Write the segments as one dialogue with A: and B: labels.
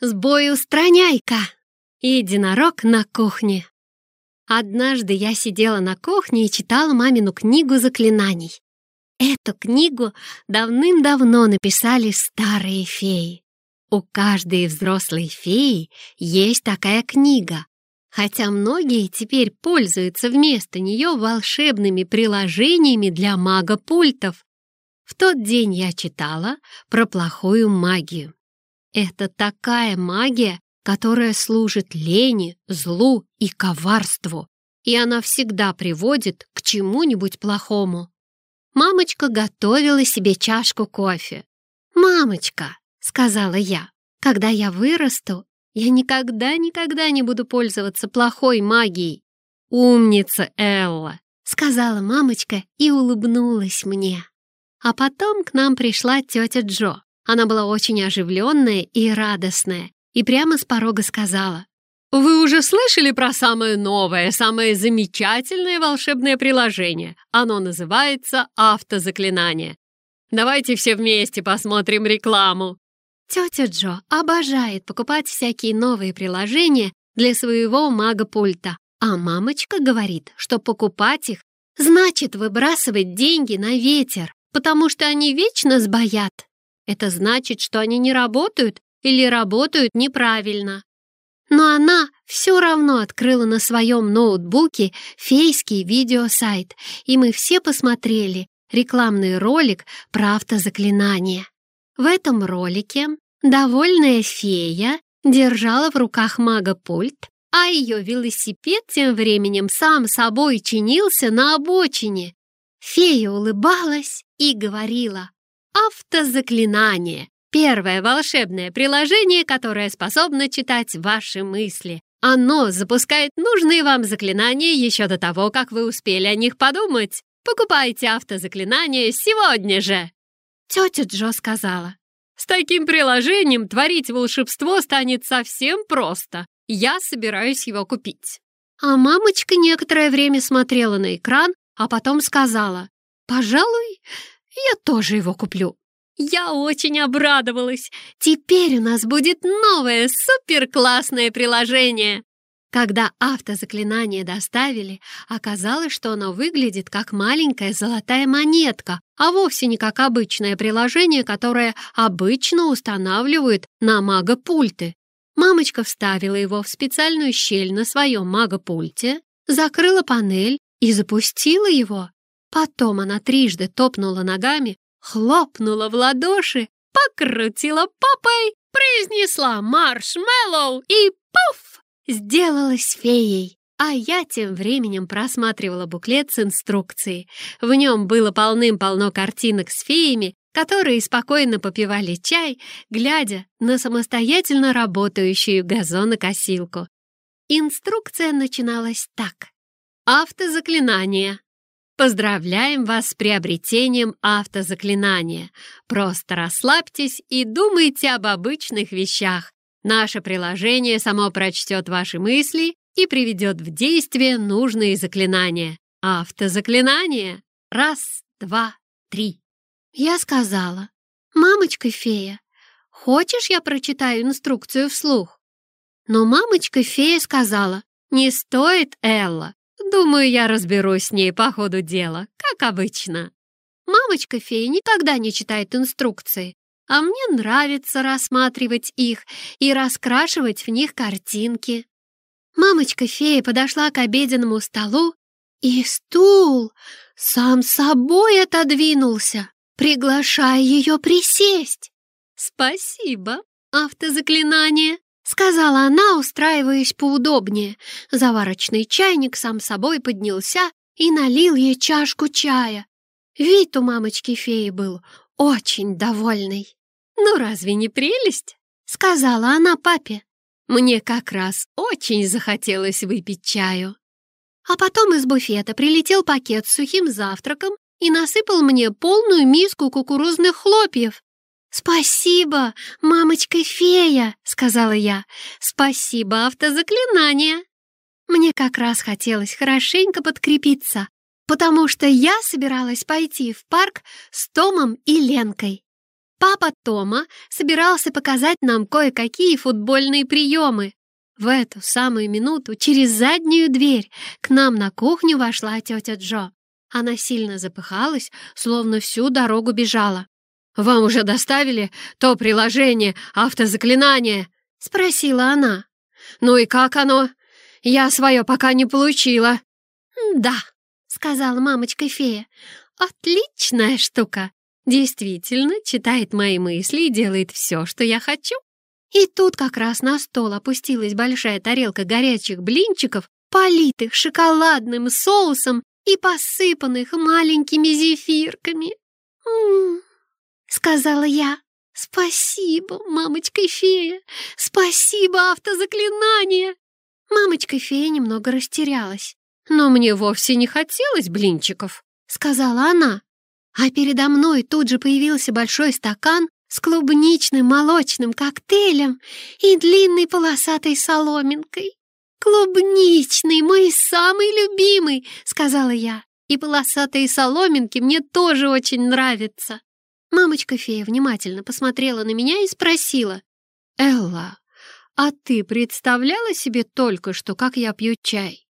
A: С бою устраняй-ка! Единорог на кухне. Однажды я сидела на кухне и читала мамину книгу заклинаний. Эту книгу давным-давно написали старые феи. У каждой взрослой феи есть такая книга, хотя многие теперь пользуются вместо нее волшебными приложениями для мага-пультов. В тот день я читала про плохую магию. Это такая магия, которая служит лени, злу и коварству, и она всегда приводит к чему-нибудь плохому. Мамочка готовила себе чашку кофе. «Мамочка», — сказала я, — «когда я вырасту, я никогда-никогда не буду пользоваться плохой магией». «Умница, Элла», — сказала мамочка и улыбнулась мне. А потом к нам пришла тетя Джо. Она была очень оживленная и радостная, и прямо с порога сказала. «Вы уже слышали про самое новое, самое замечательное волшебное приложение? Оно называется «Автозаклинание». Давайте все вместе посмотрим рекламу». Тетя Джо обожает покупать всякие новые приложения для своего мага-пульта, а мамочка говорит, что покупать их значит выбрасывать деньги на ветер, потому что они вечно сбоят. Это значит, что они не работают или работают неправильно. Но она все равно открыла на своем ноутбуке фейский видеосайт, и мы все посмотрели рекламный ролик про автозаклинание. В этом ролике довольная фея держала в руках мага-пульт, а ее велосипед тем временем сам собой чинился на обочине. Фея улыбалась и говорила Автозаклинание — первое волшебное приложение, которое способно читать ваши мысли. Оно запускает нужные вам заклинания еще до того, как вы успели о них подумать. Покупайте автозаклинание сегодня же!» Тетя Джо сказала. «С таким приложением творить волшебство станет совсем просто. Я собираюсь его купить». А мамочка некоторое время смотрела на экран, а потом сказала. «Пожалуй, я тоже его куплю. Я очень обрадовалась. Теперь у нас будет новое суперклассное приложение. Когда автозаклинание доставили, оказалось, что оно выглядит как маленькая золотая монетка, а вовсе не как обычное приложение, которое обычно устанавливают на мага-пульты. Мамочка вставила его в специальную щель на своем мага-пульте, закрыла панель и запустила его. Потом она трижды топнула ногами, хлопнула в ладоши, покрутила попой, произнесла маршмеллоу и пуф! Сделалась феей. А я тем временем просматривала буклет с инструкцией. В нем было полным-полно картинок с феями, которые спокойно попивали чай, глядя на самостоятельно работающую газонокосилку. Инструкция начиналась так. Автозаклинание. Поздравляем вас с приобретением автозаклинания. Просто расслабьтесь и думайте об обычных вещах. Наше приложение само прочтет ваши мысли и приведет в действие нужные заклинания. Автозаклинание. Раз, два, три. Я сказала, «Мамочка-фея, хочешь, я прочитаю инструкцию вслух?» Но мамочка-фея сказала, «Не стоит, Элла, Думаю, я разберусь с ней по ходу дела, как обычно. Мамочка-фея никогда не читает инструкции, а мне нравится рассматривать их и раскрашивать в них картинки. Мамочка-фея подошла к обеденному столу, и стул сам собой отодвинулся, приглашая ее присесть. «Спасибо, автозаклинание!» Сказала она, устраиваясь поудобнее. Заварочный чайник сам собой поднялся и налил ей чашку чая. Вид у мамочки-феи был очень довольный. «Ну разве не прелесть?» — сказала она папе. «Мне как раз очень захотелось выпить чаю». А потом из буфета прилетел пакет с сухим завтраком и насыпал мне полную миску кукурузных хлопьев. «Спасибо, мамочка-фея!» — сказала я. «Спасибо, автозаклинание!» Мне как раз хотелось хорошенько подкрепиться, потому что я собиралась пойти в парк с Томом и Ленкой. Папа Тома собирался показать нам кое-какие футбольные приемы. В эту самую минуту через заднюю дверь к нам на кухню вошла тетя Джо. Она сильно запыхалась, словно всю дорогу бежала. «Вам уже доставили то приложение автозаклинания?» — спросила она. «Ну и как оно? Я свое пока не получила». «Да», — сказала мамочка-фея, — «отличная штука. Действительно, читает мои мысли и делает все, что я хочу». И тут как раз на стол опустилась большая тарелка горячих блинчиков, политых шоколадным соусом и посыпанных маленькими зефирками. «М-м-м», сказала я. «Спасибо, мамочка-фея! Спасибо, автозаклинание!» Мамочка-фея немного растерялась. «Но мне вовсе не хотелось блинчиков», — сказала она. А передо мной тут же появился большой стакан с клубничным молочным коктейлем и длинной полосатой соломинкой. «Клубничный, мой самый любимый!» — сказала я. «И полосатые соломинки мне тоже очень нравятся». Мамочка-фея внимательно посмотрела на меня и спросила. «Элла, а ты представляла себе только что, как я пью чай?»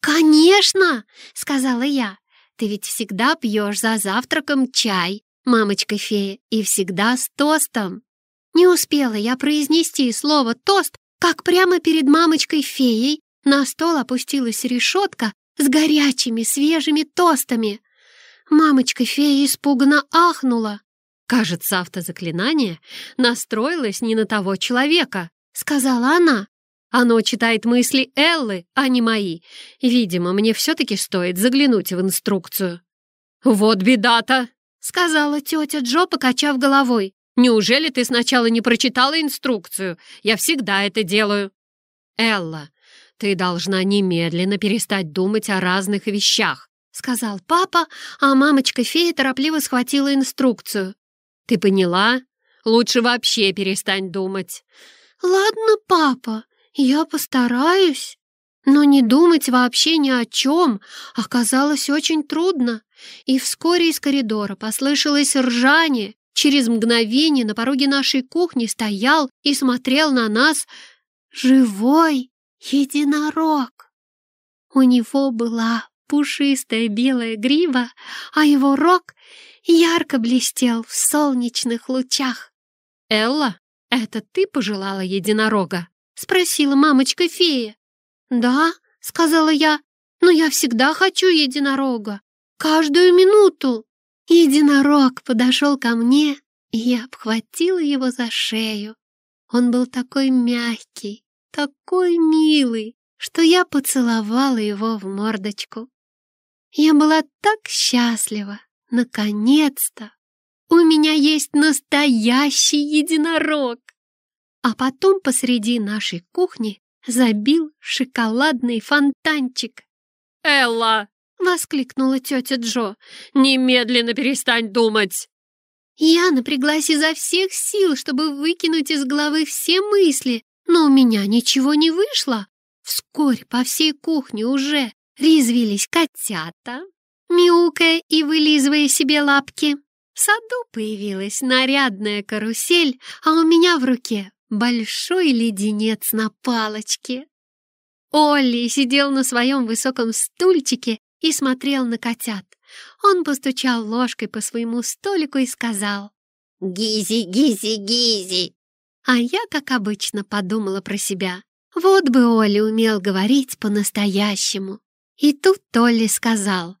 A: «Конечно!» — сказала я. «Ты ведь всегда пьешь за завтраком чай, мамочка-фея, и всегда с тостом». Не успела я произнести слово «тост», как прямо перед мамочкой-феей на стол опустилась решетка с горячими свежими тостами. Мамочка-фея испуганно ахнула. «Кажется, автозаклинание настроилось не на того человека», — сказала она. «Оно читает мысли Эллы, а не мои. Видимо, мне все-таки стоит заглянуть в инструкцию». «Вот беда-то», — сказала тетя Джо, покачав головой. «Неужели ты сначала не прочитала инструкцию? Я всегда это делаю». «Элла, ты должна немедленно перестать думать о разных вещах», — сказал папа, а мамочка-фея торопливо схватила инструкцию. Ты поняла? Лучше вообще перестань думать. Ладно, папа, я постараюсь. Но не думать вообще ни о чем оказалось очень трудно. И вскоре из коридора послышалось ржание. Через мгновение на пороге нашей кухни стоял и смотрел на нас живой единорог. У него была пушистая белая грива, а его рог ярко блестел в солнечных лучах. «Элла, это ты пожелала единорога?» — спросила мамочка-фея. «Да», — сказала я, — «но я всегда хочу единорога. Каждую минуту». Единорог подошел ко мне, и я обхватила его за шею. Он был такой мягкий, такой милый, что я поцеловала его в мордочку. Я была так счастлива, Наконец-то! У меня есть настоящий единорог! А потом посреди нашей кухни забил шоколадный фонтанчик. «Элла!» — воскликнула тетя Джо. «Немедленно перестань думать!» Я напряглась изо всех сил, чтобы выкинуть из головы все мысли, но у меня ничего не вышло. Вскоре по всей кухне уже резвились котята, мяукая и вылизывая себе лапки. В саду появилась нарядная карусель, а у меня в руке большой леденец на палочке. Олли сидел на своем высоком стульчике и смотрел на котят. Он постучал ложкой по своему столику и сказал «Гизи, гизи, гизи!» А я, как обычно, подумала про себя. Вот бы Олли умел говорить по-настоящему. И тут Толли сказал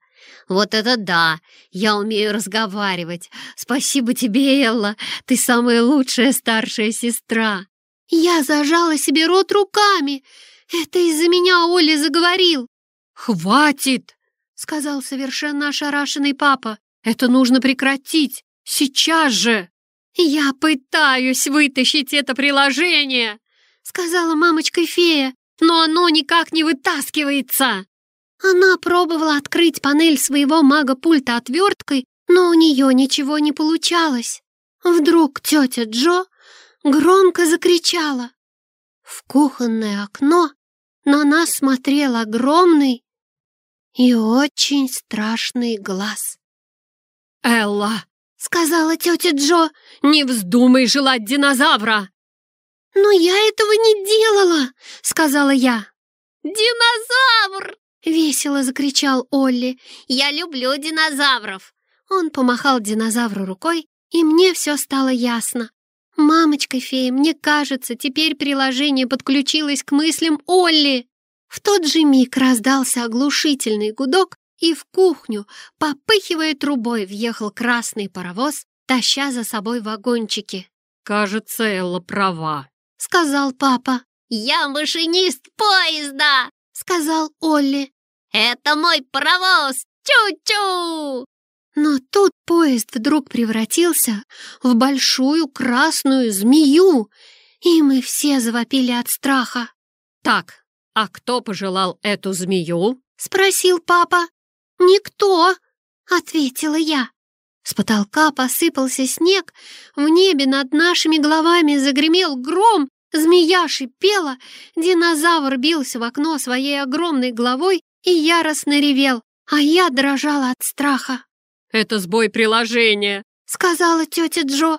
A: «Вот это да! Я умею разговаривать! Спасибо тебе, Элла! Ты самая лучшая старшая сестра!» Я зажала себе рот руками. Это из-за меня Оля заговорил. «Хватит!» — сказал совершенно ошарашенный папа. «Это нужно прекратить! Сейчас же!» «Я пытаюсь вытащить это приложение!» — сказала мамочка-фея, «но оно никак не вытаскивается!» Она пробовала открыть панель своего мага-пульта отверткой, но у нее ничего не получалось. Вдруг тетя Джо громко закричала. В кухонное окно на нас смотрел огромный и очень страшный глаз. «Элла!» — сказала тетя Джо.
B: «Не вздумай желать динозавра!»
A: «Но я этого не делала!» — сказала я.
B: «Динозавр!»
A: — весело закричал Олли.
B: «Я люблю динозавров!»
A: Он помахал динозавру рукой, и мне все стало ясно. «Мамочка-фея, мне кажется, теперь приложение подключилось к мыслям Олли!» В тот же миг раздался оглушительный гудок, и в кухню, попыхивая трубой, въехал красный паровоз, таща за собой вагончики.
B: «Кажется, Элла права», —
A: сказал папа.
B: «Я машинист поезда», —
A: сказал Олли.
B: «Это мой паровоз! Чу-чу!»
A: Но тут поезд вдруг превратился в большую красную змею, и мы все завопили от страха.
B: «Так, а кто пожелал эту змею?»
A: — спросил папа. «Никто!» — ответила я. С потолка посыпался снег, в небе над нашими головами загремел гром, змея шипела, динозавр бился в окно своей огромной головой и яростно ревел, а я дрожала от страха.
B: «Это сбой приложения», —
A: сказала тетя Джо.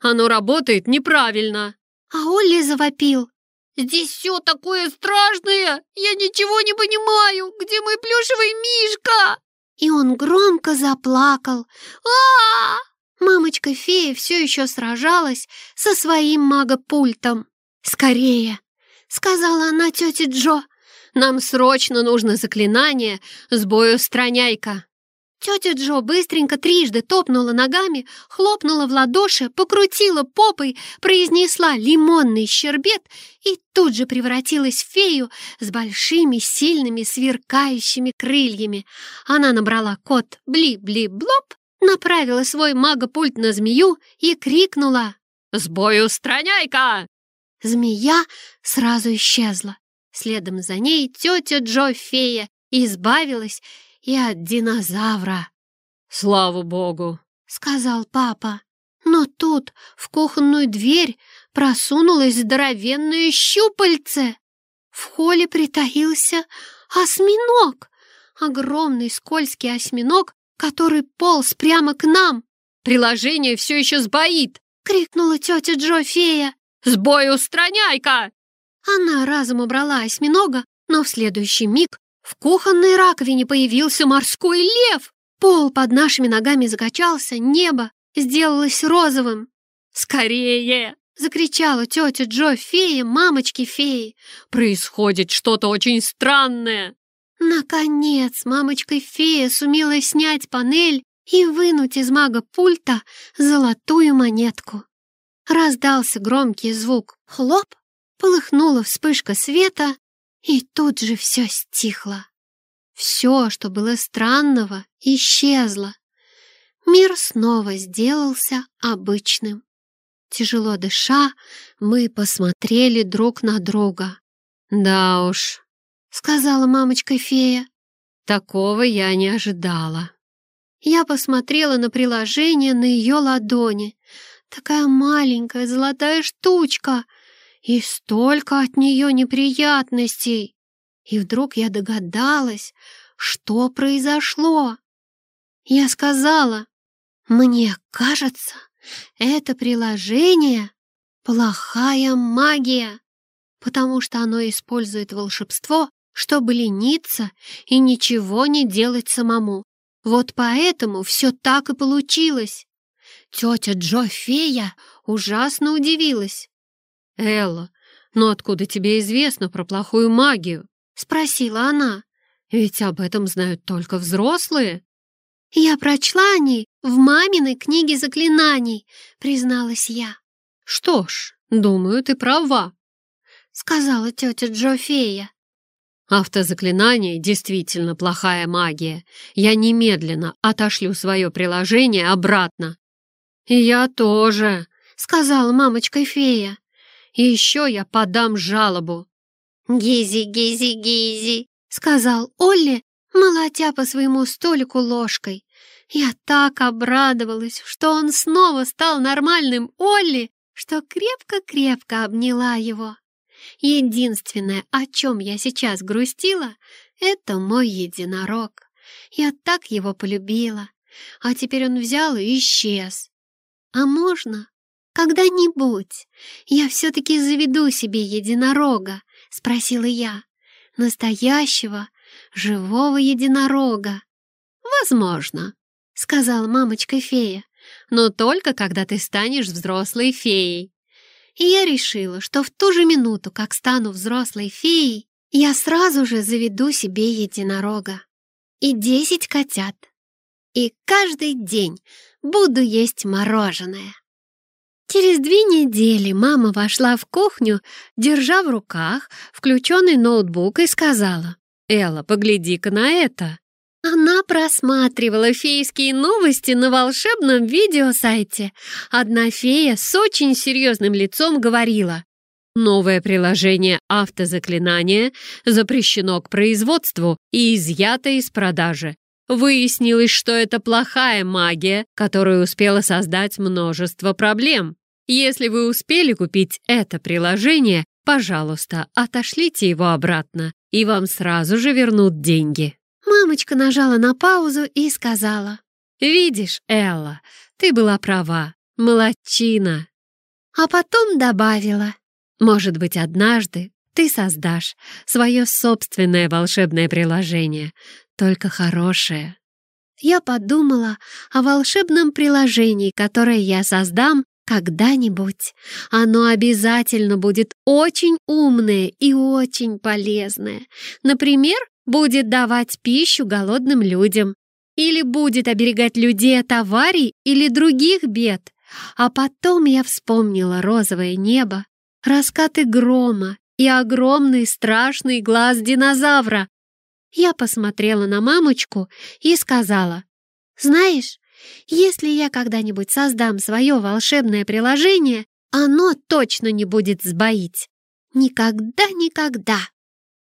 B: «Оно работает неправильно».
A: А Олли завопил.
B: «Здесь все такое страшное! Я ничего не понимаю! Где мой плюшевый мишка?»
A: И он громко заплакал. а, -а, Мамочка-фея все еще сражалась со своим магопультом. «Скорее!» — сказала она тете Джо. «Нам срочно нужно заклинание с боеустраняйка!» Тетя Джо быстренько трижды топнула ногами, хлопнула в ладоши, покрутила попой, произнесла лимонный щербет и тут же превратилась в фею с большими, сильными, сверкающими крыльями. Она набрала код «Бли-бли-блоп», направила свой магопульт на змею и крикнула
B: «Сбой устраняй-ка!»
A: Змея сразу исчезла. Следом за ней тетя Джо-фея избавилась и от динозавра.
B: «Слава богу!»
A: — сказал папа. Но тут в кухонную дверь просунулось здоровенное щупальце. В холле притаился осьминог, огромный скользкий осьминог, который полз прямо к нам.
B: «Приложение все еще сбоит!»
A: — крикнула тетя Джо-фея.
B: «Сбой устраняй-ка!»
A: Она разом убрала осьминога, но в следующий миг в кухонной раковине появился морской лев. Пол под нашими ногами закачался, небо сделалось розовым.
B: «Скорее!»
A: — закричала тетя Джо фея, мамочки феи.
B: «Происходит что-то очень странное!»
A: Наконец мамочка фея сумела снять панель и вынуть из мага пульта золотую монетку. Раздался громкий звук «хлоп», полыхнула вспышка света, и тут же все стихло. Все, что было странного, исчезло. Мир снова сделался обычным. Тяжело дыша, мы посмотрели друг на друга.
B: «Да уж», — сказала мамочка-фея, — «такого я не ожидала».
A: Я посмотрела на приложение на ее ладони. Такая маленькая золотая штучка — и столько от нее неприятностей. И вдруг я догадалась, что произошло. Я сказала, мне кажется, это приложение — плохая магия, потому что оно использует волшебство, чтобы лениться и ничего не делать самому. Вот поэтому все так и получилось. Тетя Джо-фея ужасно удивилась.
B: «Элла, но откуда тебе известно про плохую магию?»
A: — спросила она.
B: «Ведь об этом знают только взрослые».
A: «Я прочла о ней в маминой книге заклинаний», — призналась я.
B: «Что ж, думаю, ты права», —
A: сказала тетя Джофея.
B: «Автозаклинание действительно плохая магия. Я немедленно отошлю свое приложение обратно».
A: «Я тоже», — сказала мамочка-фея.
B: И еще я подам жалобу».
A: «Гизи, гизи, гизи», — сказал Олли, молотя по своему столику ложкой. Я так обрадовалась, что он снова стал нормальным Олли, что крепко-крепко обняла его. Единственное, о чем я сейчас грустила, это мой единорог. Я так его полюбила. а теперь он взял и исчез. А можно? Когда-нибудь я все-таки заведу себе единорога, спросила я. Настоящего, живого единорога. Возможно, сказала мамочка-фея, но только когда ты станешь взрослой феей. И я решила, что в ту же минуту, как стану взрослой феей, я сразу же заведу себе единорога и десять котят. И каждый день буду есть мороженое. Через две недели мама вошла в кухню, держа в руках включенный ноутбук и сказала, «Элла, погляди-ка на это». Она просматривала фейские новости на волшебном видеосайте. Одна фея с очень серьезным лицом говорила, Новое приложение автозаклинания запрещено к производству и изъято из продажи. Выяснилось, что это плохая магия, которая успела создать множество проблем. Если вы успели купить это приложение, пожалуйста, отошлите его обратно, и вам сразу же вернут деньги. Мамочка нажала на паузу и сказала, «Видишь, Элла, ты была права, молодчина». А потом добавила, может быть, однажды ты создашь свое собственное волшебное приложение, только хорошее. Я подумала о волшебном приложении, которое я создам когда-нибудь. Оно обязательно будет очень умное и очень полезное. Например, будет давать пищу голодным людям или будет оберегать людей от аварий или других бед. А потом я вспомнила розовое небо раскаты грома и огромный страшный глаз динозавра. Я посмотрела на мамочку и сказала, «Знаешь, если я когда-нибудь создам свое волшебное приложение, оно точно не будет сбоить. Никогда-никогда!»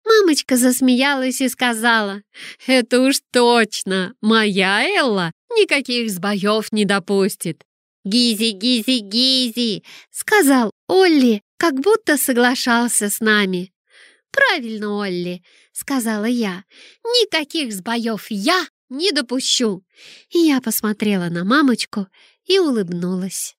A: Мамочка засмеялась и сказала, «Это уж точно, моя Элла никаких сбоев не допустит». «Гизи, Гизи, Гизи!» — сказал Олли, как будто соглашался с нами. «Правильно, Олли», — сказала я, — «никаких сбоев я не допущу». Я посмотрела на мамочку и улыбнулась.